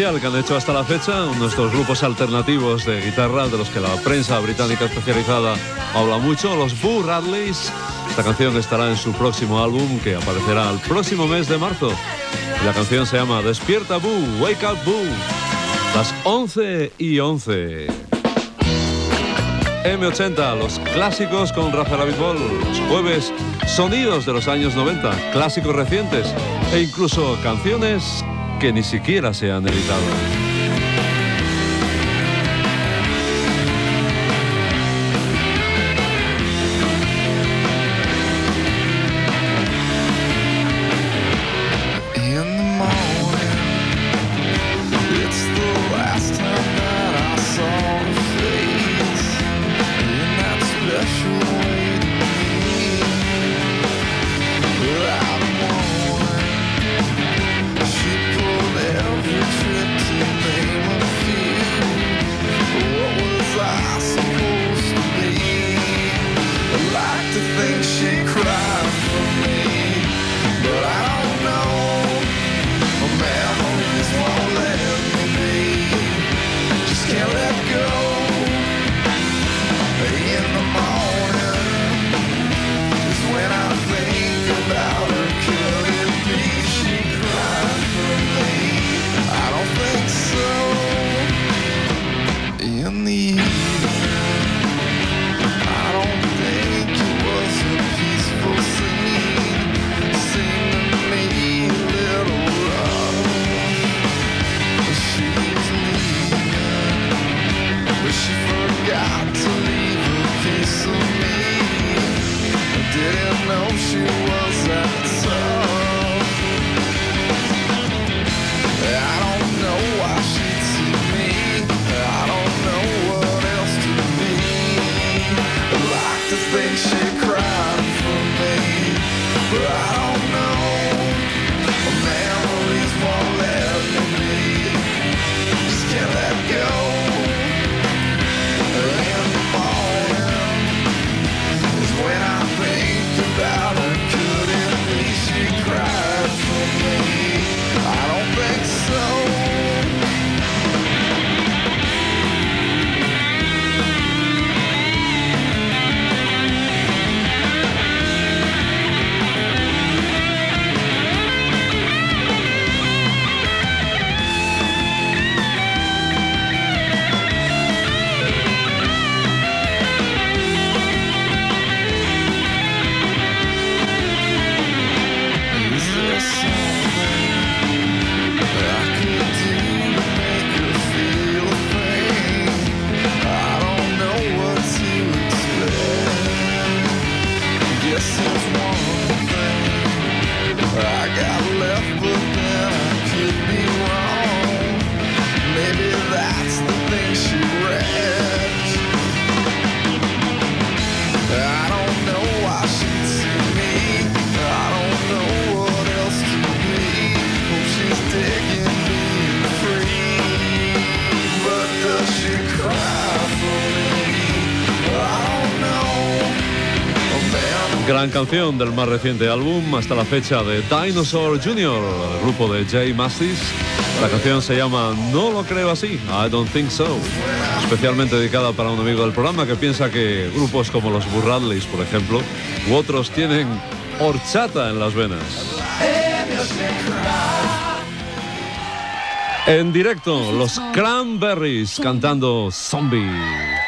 especial que han hecho hasta la fecha, uno de estos grupos alternativos de guitarra de los que la prensa británica especializada habla mucho, los Boo Radleys. Esta canción estará en su próximo álbum que aparecerá el próximo mes de marzo. Y la canción se llama Despierta Boo, Wake Up Boo. Las 11 y 11. M80, los clásicos con Rafael Abitbol. Los jueves, sonidos de los años 90, clásicos recientes e incluso canciones que ni siquiera se han editado. canción del más reciente álbum hasta la fecha de Dinosaur Jr., el grupo de Jay Mastis. La canción se llama No lo creo así, I don't think so, especialmente dedicada para un amigo del programa que piensa que grupos como los Burradleys, por ejemplo, u otros tienen horchata en las venas. En directo, los Cranberries cantando Zombie.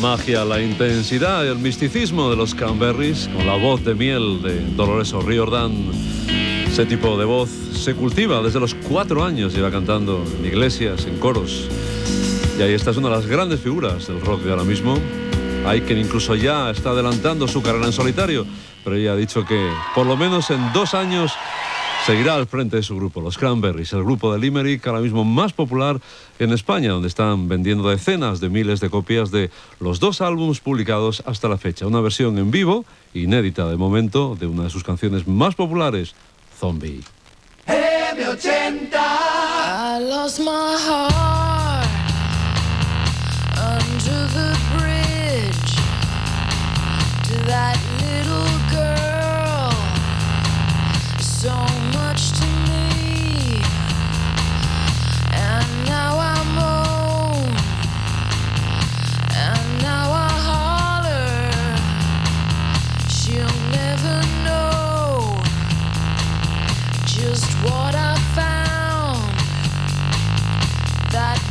Magia, la intensidad y el misticismo de los Cranberries, con la voz de miel de Dolores O'Riordan. Ese tipo de voz se cultiva desde los cuatro años, lleva cantando en iglesias, en coros. Y ahí esta es una de las grandes figuras del rock de ahora mismo. Hay quien incluso ya está adelantando su carrera en solitario, pero ella ha dicho que por lo menos en dos años seguirá al frente de su grupo, los Cranberries, el grupo de Limerick ahora mismo más popular en España, donde están vendiendo decenas de miles de copias de los dos álbumes publicados hasta la fecha. Una versión en vivo, inédita de momento, de una de sus canciones más populares, Zombie. I lost my heart under the bridge to that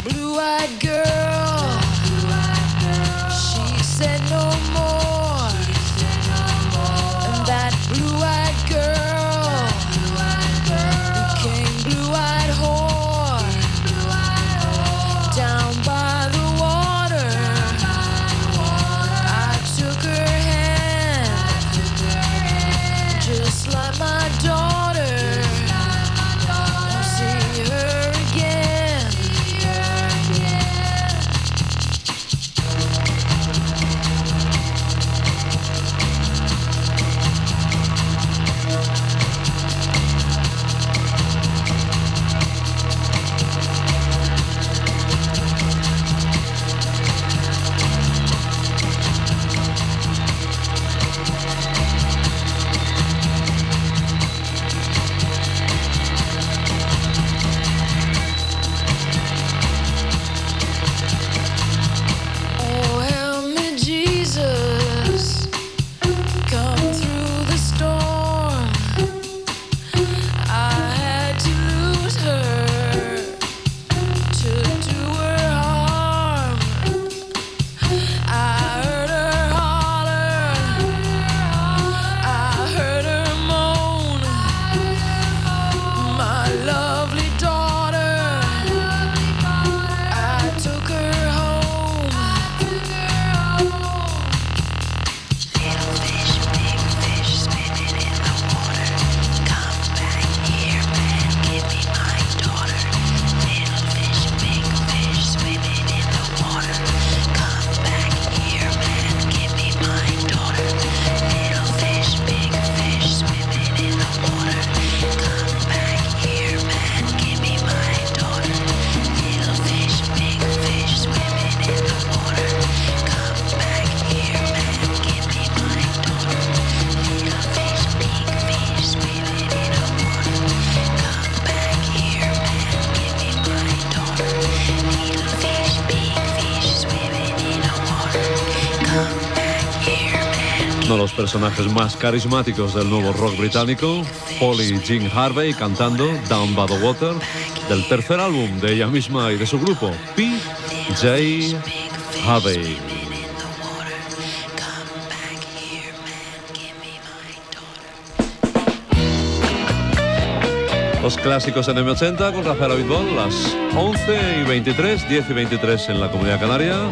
blue-eyed girl. Personajes más carismáticos del nuevo rock británico, Polly Jean Harvey cantando Down by the Water, del tercer álbum de ella misma y de su grupo, P.J. Harvey. Los clásicos en M80 con Rafael Abitbol, las 11 y 23, 10 y 23 en la Comunidad Canaria.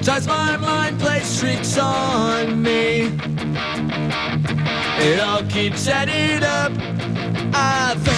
Sometimes my mind plays tricks on me. It all keeps adding up. I think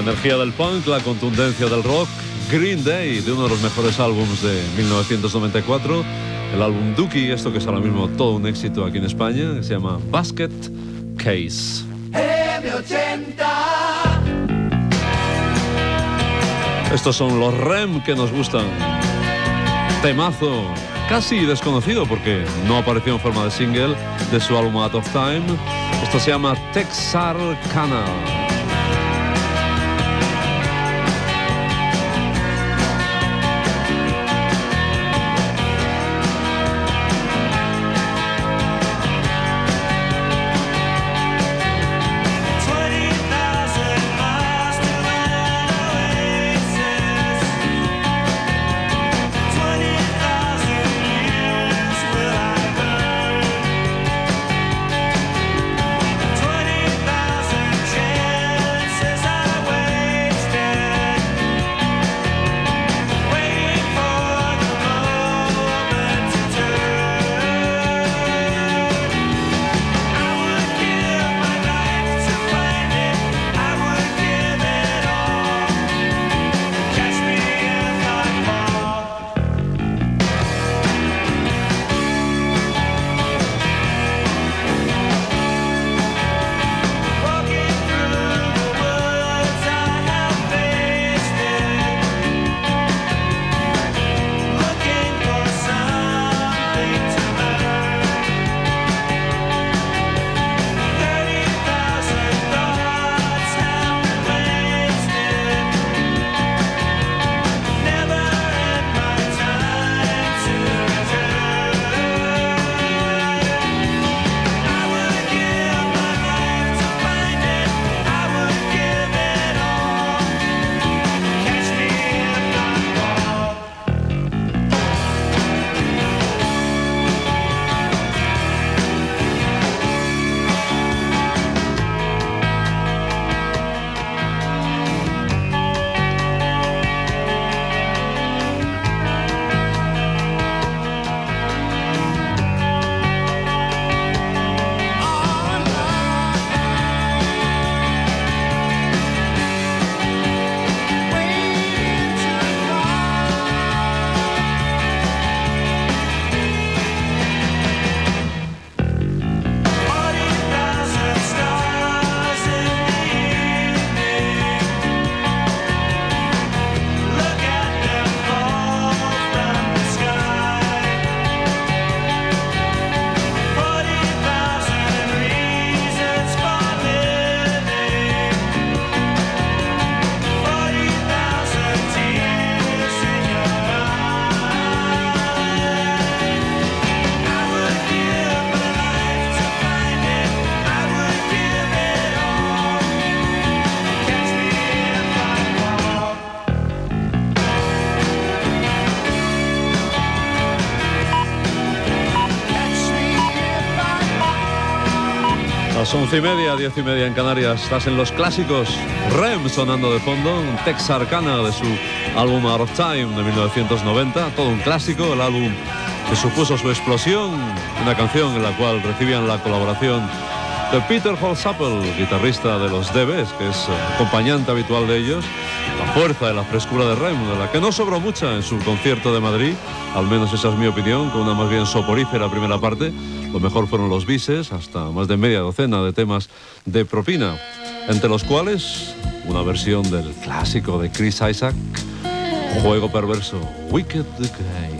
La energía del punk, la contundencia del rock, Green Day, de uno de los mejores álbumes de 1994, el álbum Dookie, esto que es ahora mismo todo un éxito aquí en España, que se llama Basket Case. Estos son los REM que nos gustan. Temazo, casi desconocido porque no apareció en forma de single de su álbum Out of Time. Esto se llama Texarkana. Once y media, diez y media en Canarias, estás en los clásicos. Rem sonando de fondo, un Tex Arcana de su álbum Out of Time de 1990, todo un clásico, el álbum que supuso su explosión, una canción en la cual recibían la colaboración de Peter Holsapple, guitarrista de los DBs, que es acompañante habitual de ellos, la fuerza y la frescura de Rem, de la que no sobró mucha en su concierto de Madrid, al menos esa es mi opinión, con una más bien soporífera primera parte. Lo mejor fueron los bises, hasta más de media docena de temas de propina, entre los cuales una versión del clásico de Chris Isaac, Juego Perverso, Wicked Game.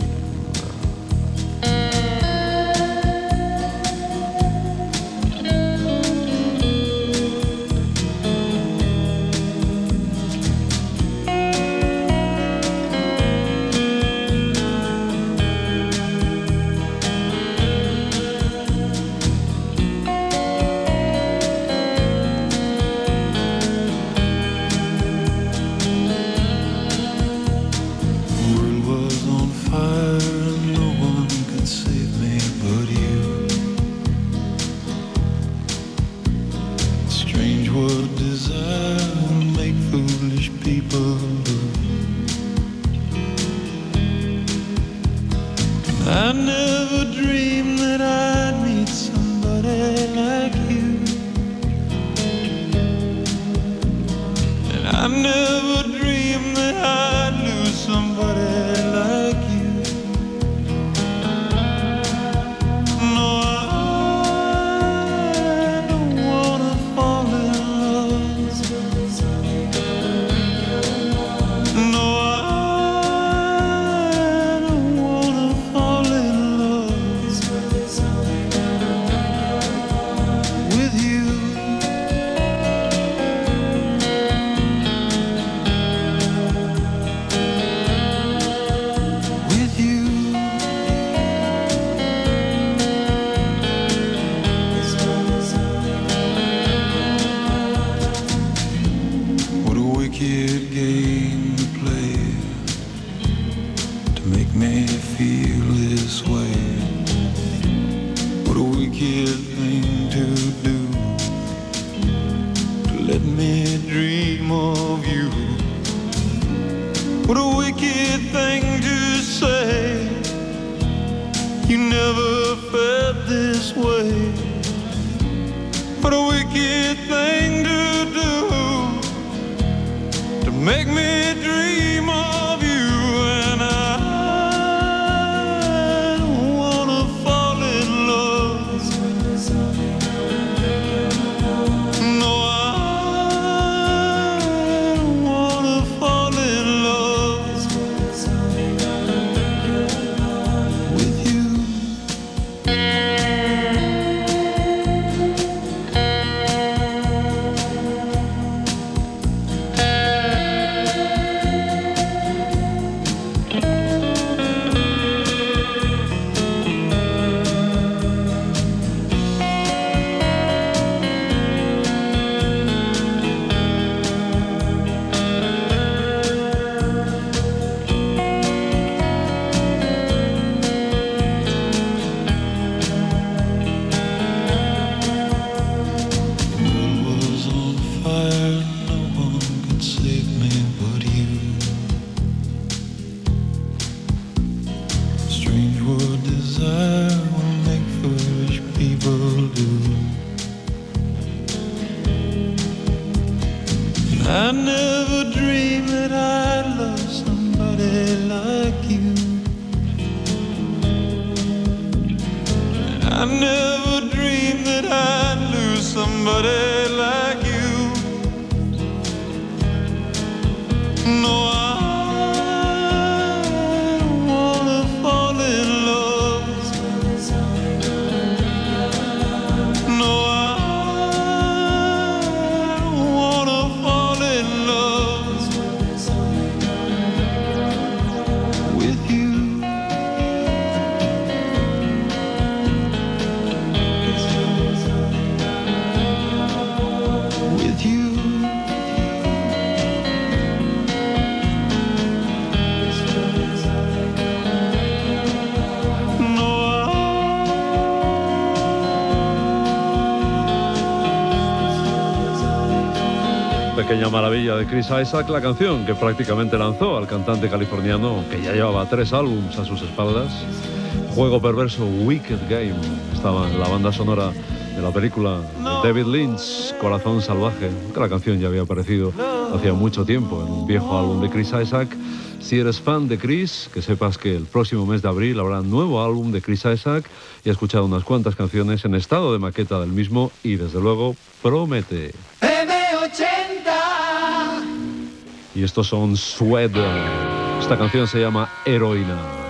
What a wicked thing to do maravilla de Chris Isaac, la canción que prácticamente lanzó al cantante californiano que ya llevaba tres álbums a sus espaldas. Juego perverso Wicked Game estaba en la banda sonora de la película de David Lynch, Corazón Salvaje, que la canción ya había aparecido hacía mucho tiempo en un viejo álbum de Chris Isaac. Si eres fan de Chris, que sepas que el próximo mes de abril habrá un nuevo álbum de Chris Isaac y he escuchado unas cuantas canciones en estado de maqueta del mismo y desde luego promete. Y estos son Sweat. Esta canción se llama Heroína.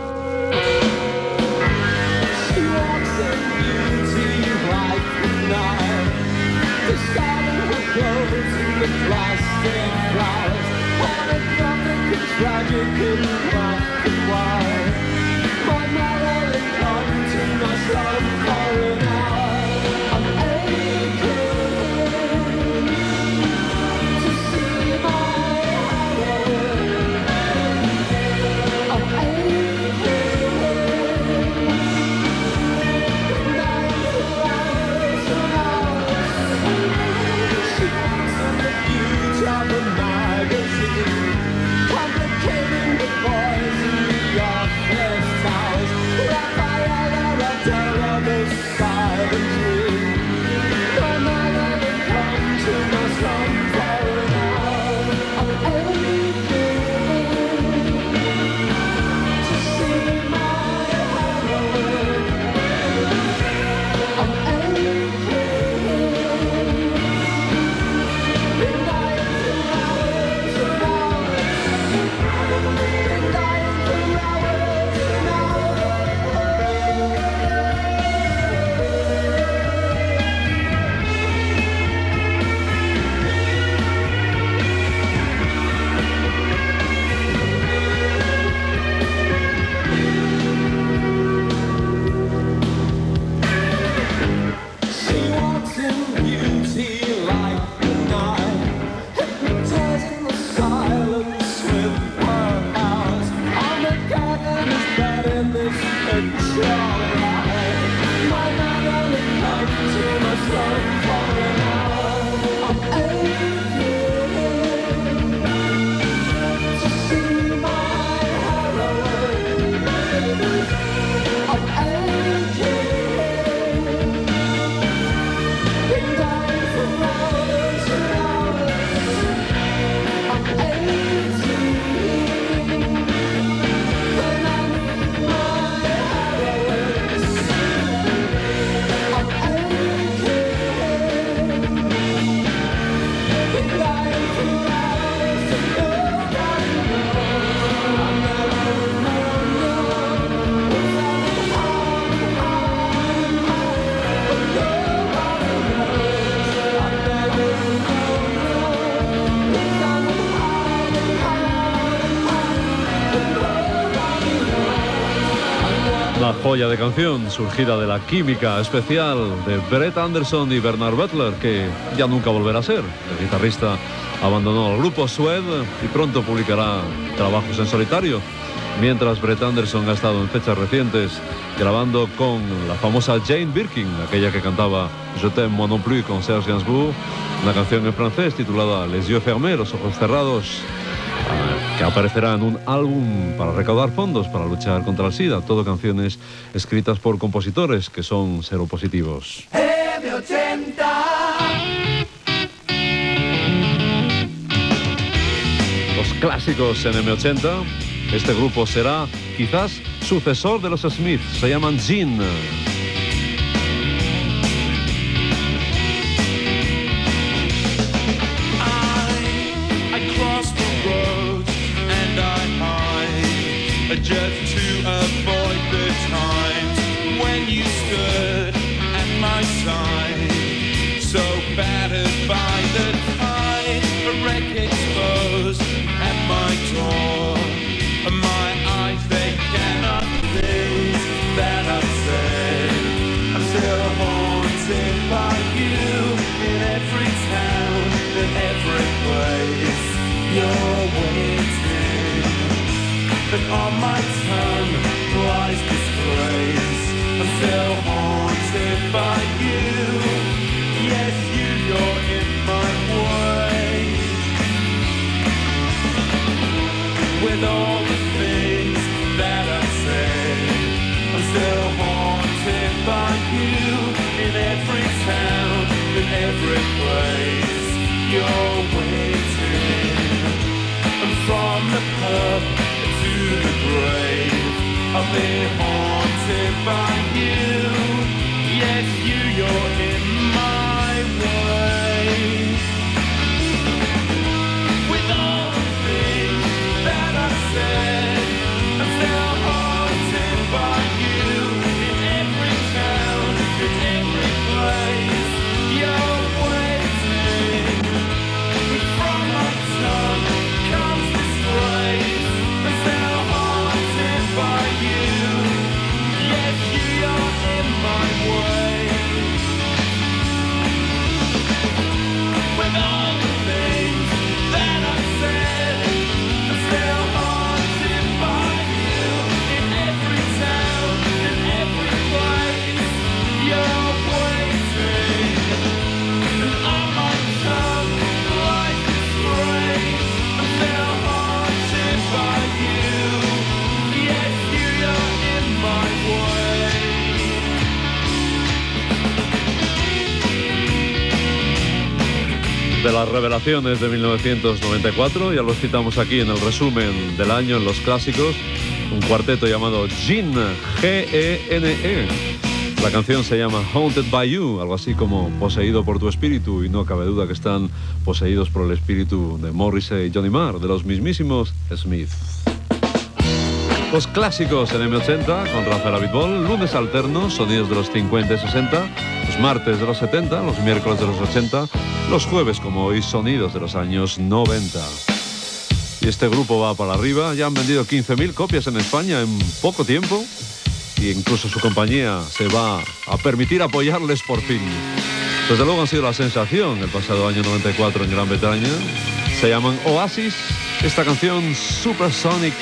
Joya de canción surgida de la química especial de Brett Anderson y Bernard Butler, que ya nunca volverá a ser. El guitarrista abandonó el grupo Sued y pronto publicará trabajos en solitario. Mientras Brett Anderson ha estado en fechas recientes grabando con la famosa Jane Birkin, aquella que cantaba Je t'aime moi non plus con Serge Gainsbourg, una canción en francés titulada Les yeux fermés, los ojos cerrados, que aparecerá en un álbum para recaudar fondos para luchar contra el SIDA. Todo canciones escritas por compositores que son seropositivos. Los clásicos en M80. Este grupo será quizás sucesor de los Smiths. Se llaman Gin. Every place. You're waiting, and from the pub to the grave, I've been haunted by you. Yes, you, you're in revelaciones de 1994, ya los citamos aquí en el resumen del año en los clásicos, un cuarteto llamado Gene, G-E-N-E. La canción se llama Haunted by You, algo así como poseído por tu espíritu, y no cabe duda que están poseídos por el espíritu de Morrissey y Johnny Marr, de los mismísimos Smith. Los clásicos en M80 con Rafael Abitbol, lunes alternos, sonidos de los 50 y 60, los martes de los 70, los miércoles de los 80, los jueves como hoy, sonidos de los años 90. Y este grupo va para arriba, ya han vendido 15.000 copias en España en poco tiempo y incluso su compañía se va a permitir apoyarles por fin. Desde luego han sido la sensación el pasado año 94 en Gran Bretaña. Se llaman Oasis, esta canción Supersonic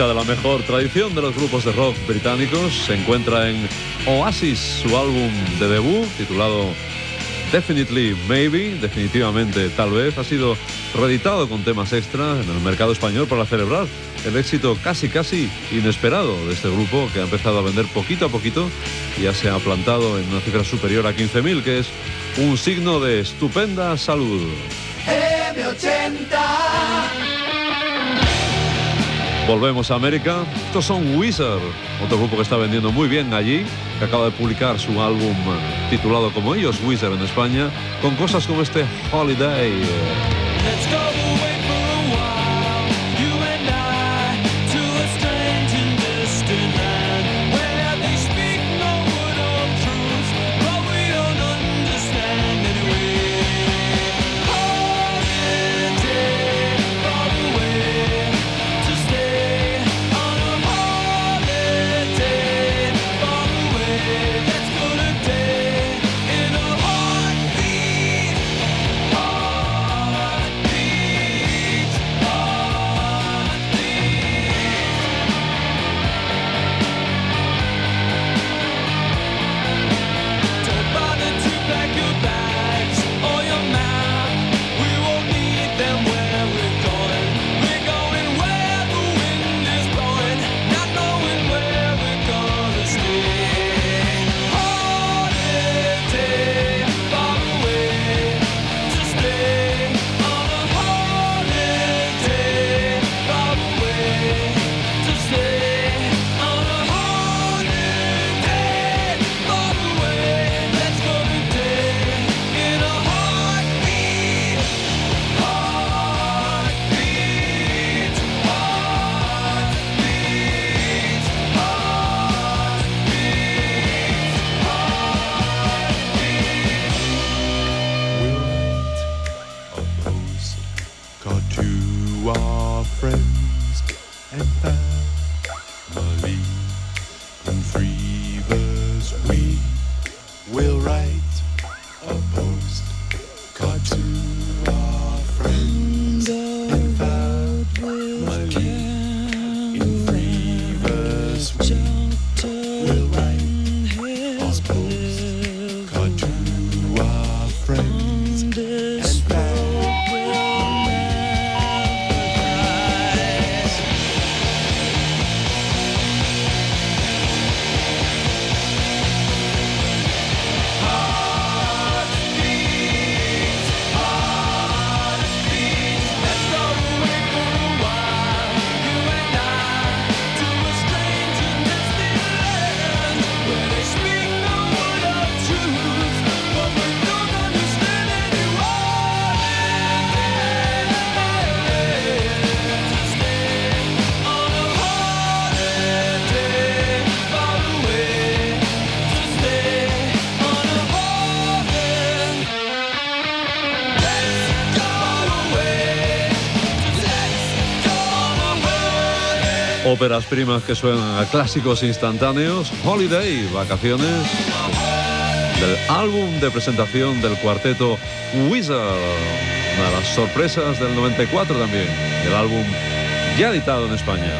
Mucha de la mejor tradición de los grupos de rock británicos se encuentra en Oasis, su álbum de debut titulado Definitely Maybe, definitivamente tal vez, ha sido reeditado con temas extra en el mercado español para celebrar el éxito casi casi inesperado de este grupo que ha empezado a vender poquito a poquito y ya se ha plantado en una cifra superior a 15.000, que es un signo de estupenda salud. Volvemos a América. Estos son Wizard, otro grupo que está vendiendo muy bien allí, que acaba de publicar su álbum titulado como ellos, Wizard en España, con cosas como este Holiday. Let's go Óperas primas que suenan a clásicos instantáneos. Holiday, vacaciones. Del álbum de presentación del cuarteto Wizard. Una de las sorpresas del 94 también. El álbum ya editado en España.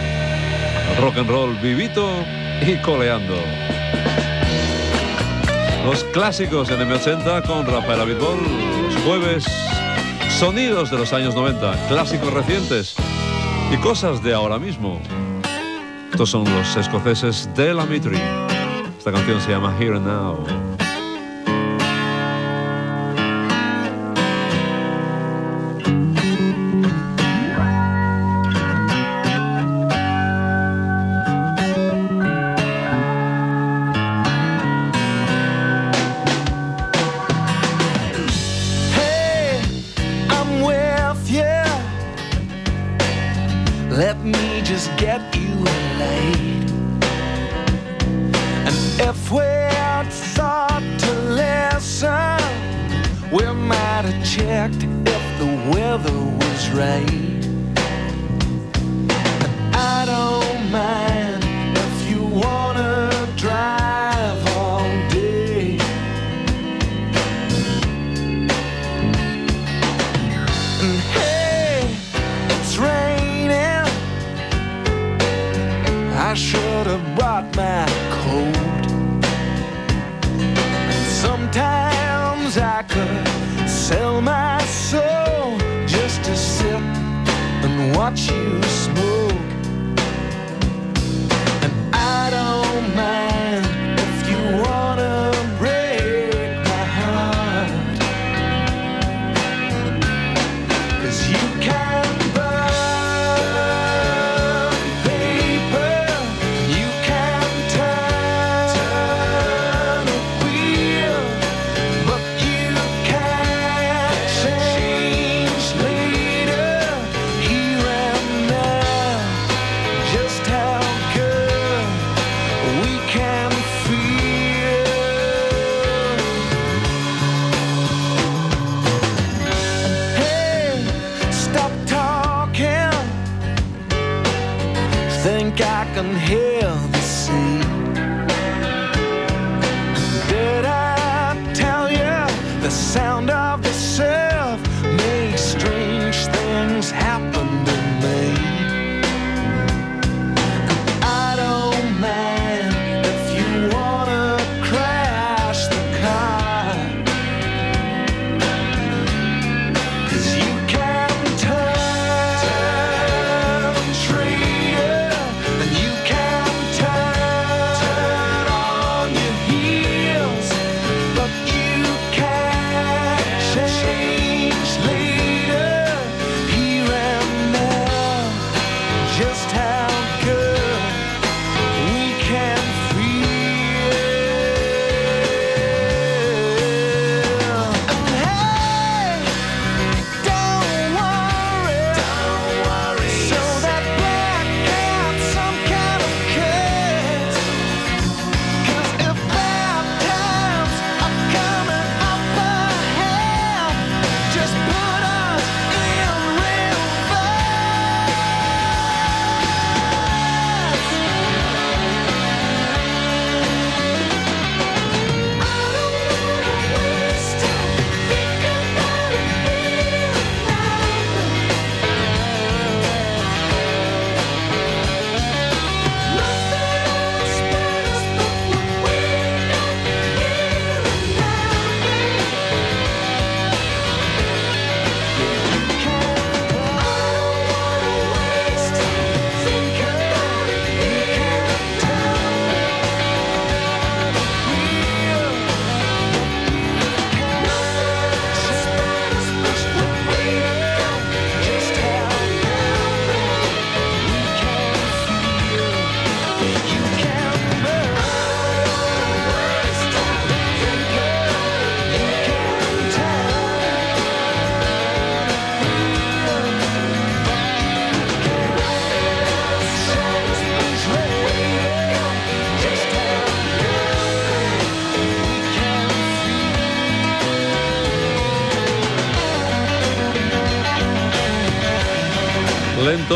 Rock and roll vivito y coleando. Los clásicos en M80 con Rafael Abitbol. Los jueves, sonidos de los años 90, clásicos recientes y cosas de ahora mismo. Estos son los escoceses de la Mitri. Esta canción se llama Here and Now. I can hear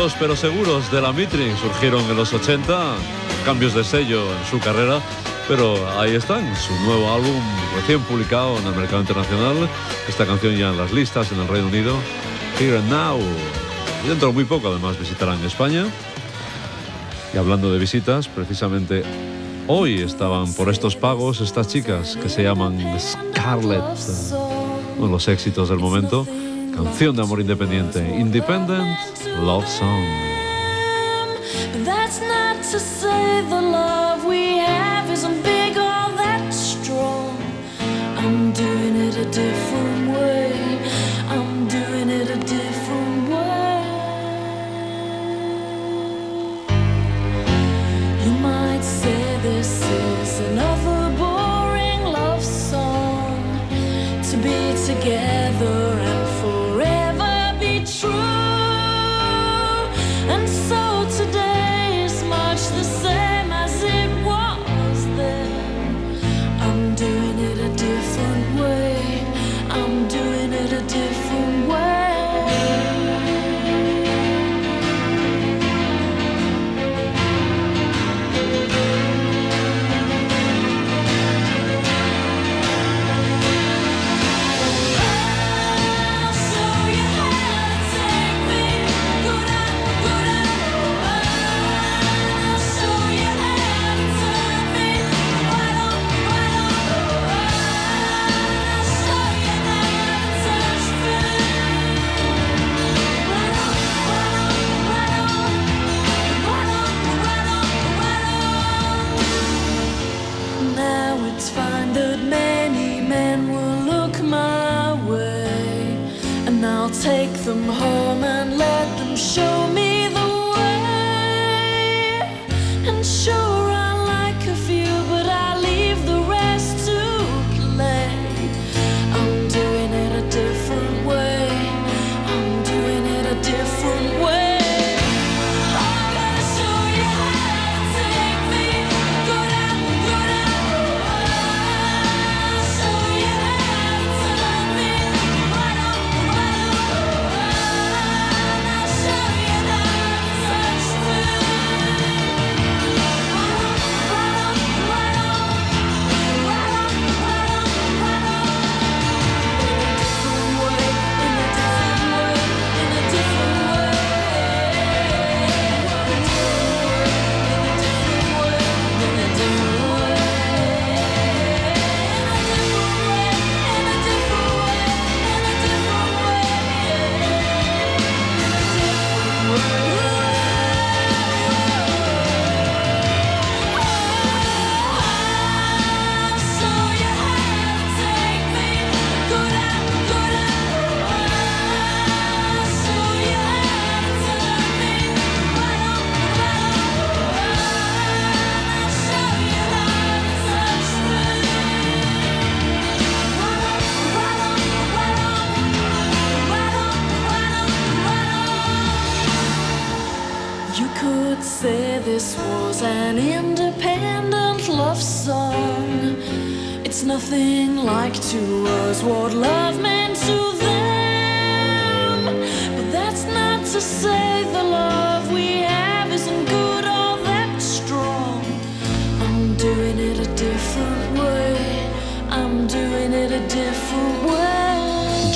Lentos pero seguros de la Mitri surgieron en los 80, cambios de sello en su carrera, pero ahí están, su nuevo álbum recién publicado en el mercado internacional, esta canción ya en las listas en el Reino Unido, Here and Now. Y dentro de muy poco además visitarán España. Y hablando de visitas, precisamente hoy estaban por estos pagos estas chicas que se llaman Scarlett, uno de los éxitos del momento, canción de amor independiente, Independent Love Song. That's not to say the love we have isn't big or that strong. I'm doing it a different way.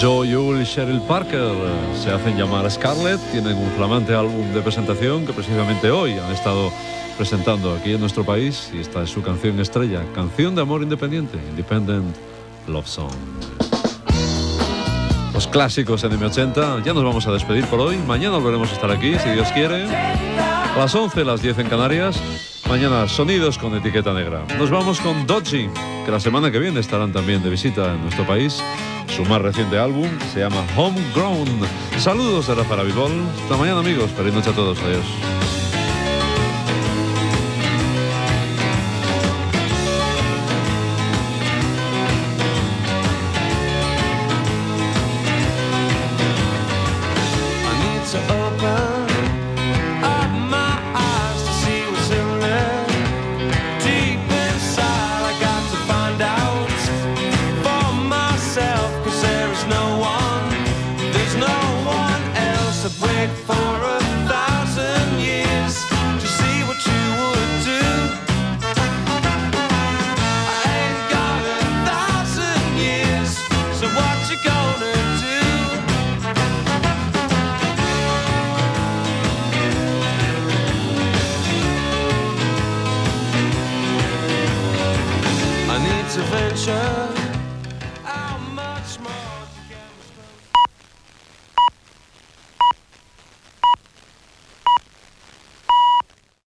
Joe Yule y Cheryl Parker eh, se hacen llamar Scarlett, tienen un flamante álbum de presentación que precisamente hoy han estado presentando aquí en nuestro país y esta es su canción estrella, canción de amor independiente, Independent Love Song. Los clásicos en M80, ya nos vamos a despedir por hoy, mañana volveremos a estar aquí, si Dios quiere, a las 11, las 10 en Canarias. Mañana sonidos con etiqueta negra. Nos vamos con Dodgy. que la semana que viene estarán también de visita en nuestro país. Su más reciente álbum se llama Homegrown. Saludos de Rafa Bibol. Hasta mañana amigos. Feliz noche a todos. Adiós.